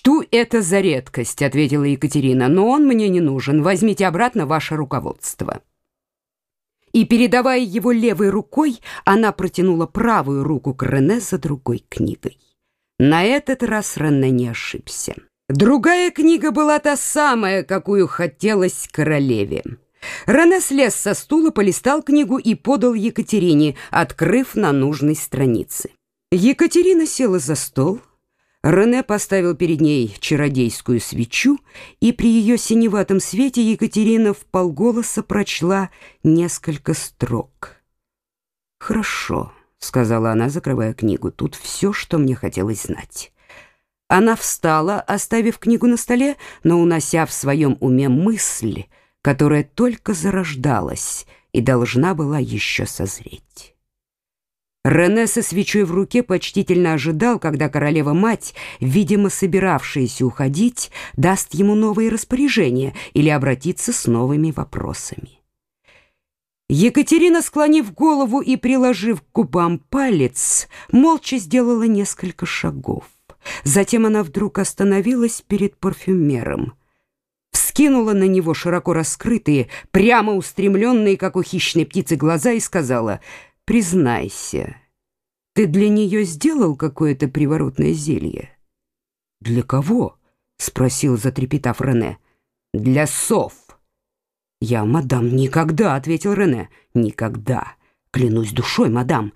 «Почту это за редкость», — ответила Екатерина, «но он мне не нужен. Возьмите обратно ваше руководство». И, передавая его левой рукой, она протянула правую руку к Рене за другой книгой. На этот раз Рене не ошибся. Другая книга была та самая, какую хотелось королеве. Рене слез со стула, полистал книгу и подал Екатерине, открыв на нужной странице. Екатерина села за стол, Рене поставил перед ней чародейскую свечу, и при ее синеватом свете Екатерина в полголоса прочла несколько строк. «Хорошо», — сказала она, закрывая книгу, — «тут все, что мне хотелось знать». Она встала, оставив книгу на столе, но унося в своем уме мысль, которая только зарождалась и должна была еще созреть. Рене со свечой в руке почтительно ожидал, когда королева-мать, видимо, собиравшаяся уходить, даст ему новые распоряжения или обратиться с новыми вопросами. Екатерина, склонив голову и приложив к губам палец, молча сделала несколько шагов. Затем она вдруг остановилась перед парфюмером, вскинула на него широко раскрытые, прямо устремленные, как у хищной птицы, глаза и сказала — Признайся, ты для нее сделал какое-то приворотное зелье? Для кого? спросил, затрепетав Рене. Для сов. Я, мадам, никогда, ответил Рене. Никогда. Клянусь душой, мадам.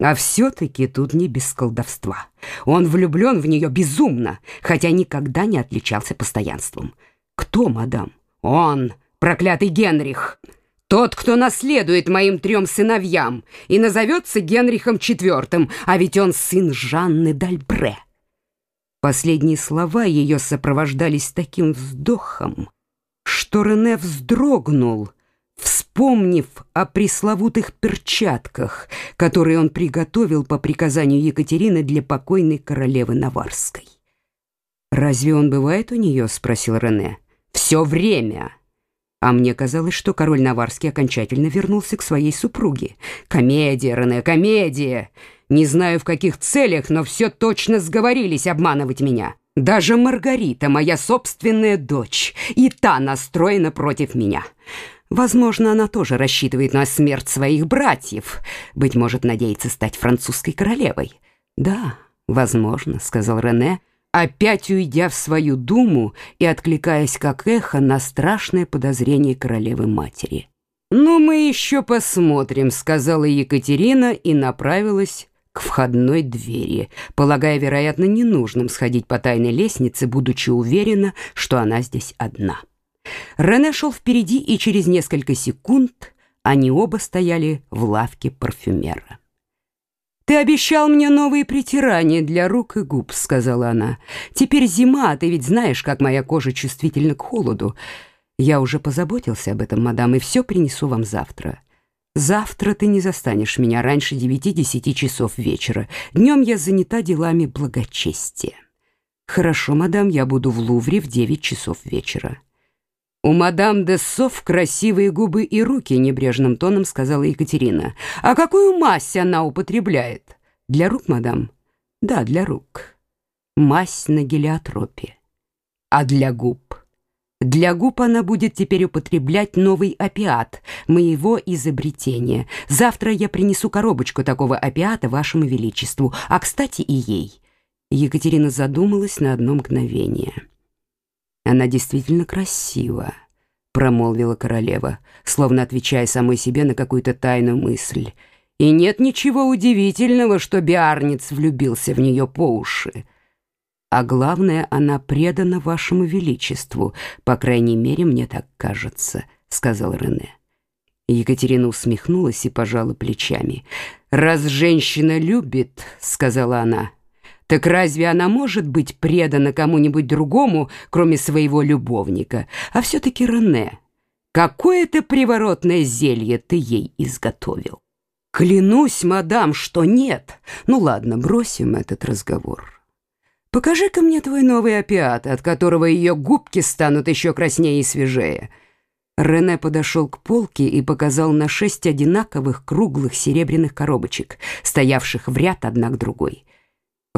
А все-таки тут не без колдовства. Он влюблен в нее безумно, хотя никогда не отличался постоянством. Кто, мадам? Он, проклятый Генрих. Тот, кто наследует моим трем сыновьям и назовется Генрихом IV, а ведь он сын Жанны Дальбре. Последние слова ее сопровождались таким вздохом, что Рене вздрогнул, вспомнив о пресловутых перчатках, которые он приготовил по приказанию Екатерины для покойной королевы Наварской. «Разве он бывает у нее?» — спросил Рене. «Все время». А мне казалось, что король Наварский окончательно вернулся к своей супруге. Комедия, Рене, комедия. Не знаю, в каких целях, но все точно сговорились обманывать меня. Даже Маргарита, моя собственная дочь, и та настроена против меня. Возможно, она тоже рассчитывает на смерть своих братьев. Быть может, надеется стать французской королевой. Да, возможно, сказал Рене, — опять уйдя в свою думу и откликаясь как эхо на страшное подозрение королевы-матери. «Ну, мы еще посмотрим», — сказала Екатерина и направилась к входной двери, полагая, вероятно, ненужным сходить по тайной лестнице, будучи уверена, что она здесь одна. Рене шел впереди, и через несколько секунд они оба стояли в лавке парфюмера. «Ты обещал мне новые притирания для рук и губ», — сказала она. «Теперь зима, ты ведь знаешь, как моя кожа чувствительна к холоду. Я уже позаботился об этом, мадам, и все принесу вам завтра. Завтра ты не застанешь меня раньше девяти-десяти часов вечера. Днем я занята делами благочестия». «Хорошо, мадам, я буду в Лувре в девять часов вечера». «У мадам де Соф красивые губы и руки», — небрежным тоном сказала Екатерина. «А какую мазь она употребляет?» «Для рук, мадам?» «Да, для рук. Мазь на гелиотропе. А для губ?» «Для губ она будет теперь употреблять новый опиат, моего изобретения. Завтра я принесу коробочку такого опиата вашему величеству, а, кстати, и ей». Екатерина задумалась на одно мгновение. Она действительно красива, промолвила королева, словно отвечая самой себе на какую-то тайную мысль. И нет ничего удивительного, что Биарниц влюбился в нее по уши. А главное, она предана вашему величеству, по крайней мере, мне так кажется, сказал Рене. Екатерина усмехнулась и пожала плечами. «Раз женщина любит, — сказала она, так разве она может быть предана кому-нибудь другому, кроме своего любовника? А все-таки Рене, какое-то приворотное зелье ты ей изготовил? Клянусь, мадам, что нет. Ну ладно, бросим этот разговор. Покажи-ка мне твой новый опиат, от которого ее губки станут еще краснее и свежее. Рене подошел к полке и показал на шесть одинаковых круглых серебряных коробочек, стоявших в ряд одна к другой.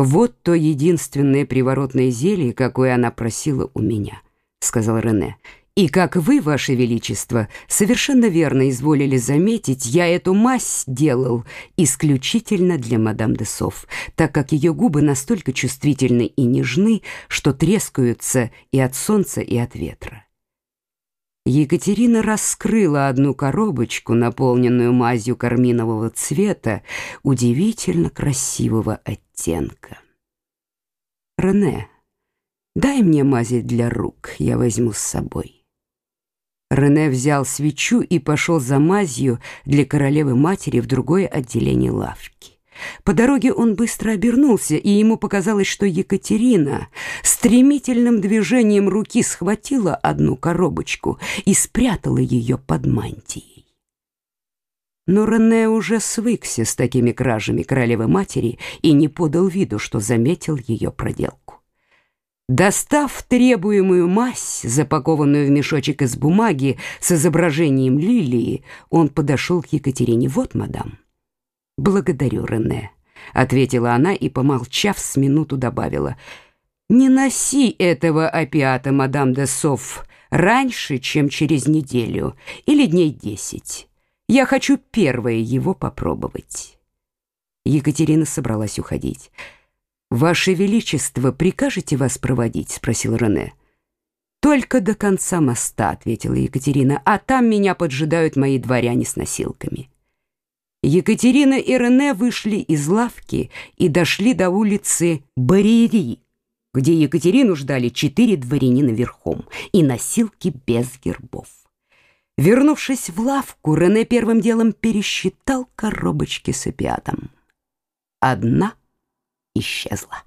«Вот то единственное приворотное зелье, какое она просила у меня», — сказал Рене. «И как вы, ваше величество, совершенно верно изволили заметить, я эту мазь делал исключительно для мадам де Соф, так как ее губы настолько чувствительны и нежны, что трескаются и от солнца, и от ветра». Екатерина раскрыла одну коробочку, наполненную мазью карминового цвета, удивительно красивого оттенка. «Рене, дай мне мази для рук, я возьму с собой». Рене взял свечу и пошел за мазью для королевы-матери в другое отделение лавки. По дороге он быстро обернулся, и ему показалось, что Екатерина стремительным движением руки схватила одну коробочку и спрятала ее под мантией. Но Рене уже свыкся с такими кражами королевы-матери и не подал виду, что заметил ее проделку. Достав требуемую мазь, запакованную в мешочек из бумаги с изображением лилии, он подошел к Екатерине. «Вот, мадам». «Благодарю, Рене», — ответила она и, помолчав, с минуту добавила. «Не носи этого опиата, мадам де Соф, раньше, чем через неделю или дней десять. Я хочу первое его попробовать». Екатерина собралась уходить. «Ваше Величество, прикажете вас проводить?» — спросил Рене. «Только до конца моста», — ответила Екатерина, «а там меня поджидают мои дворяне с носилками». Екатерина и Рене вышли из лавки и дошли до улицы Барьери, где Екатерину ждали четыре дворянина верхом и носилки без гербов. Вернувшись в лавку, Рене первым делом пересчитал коробочки с опиатом. Одна исчезла.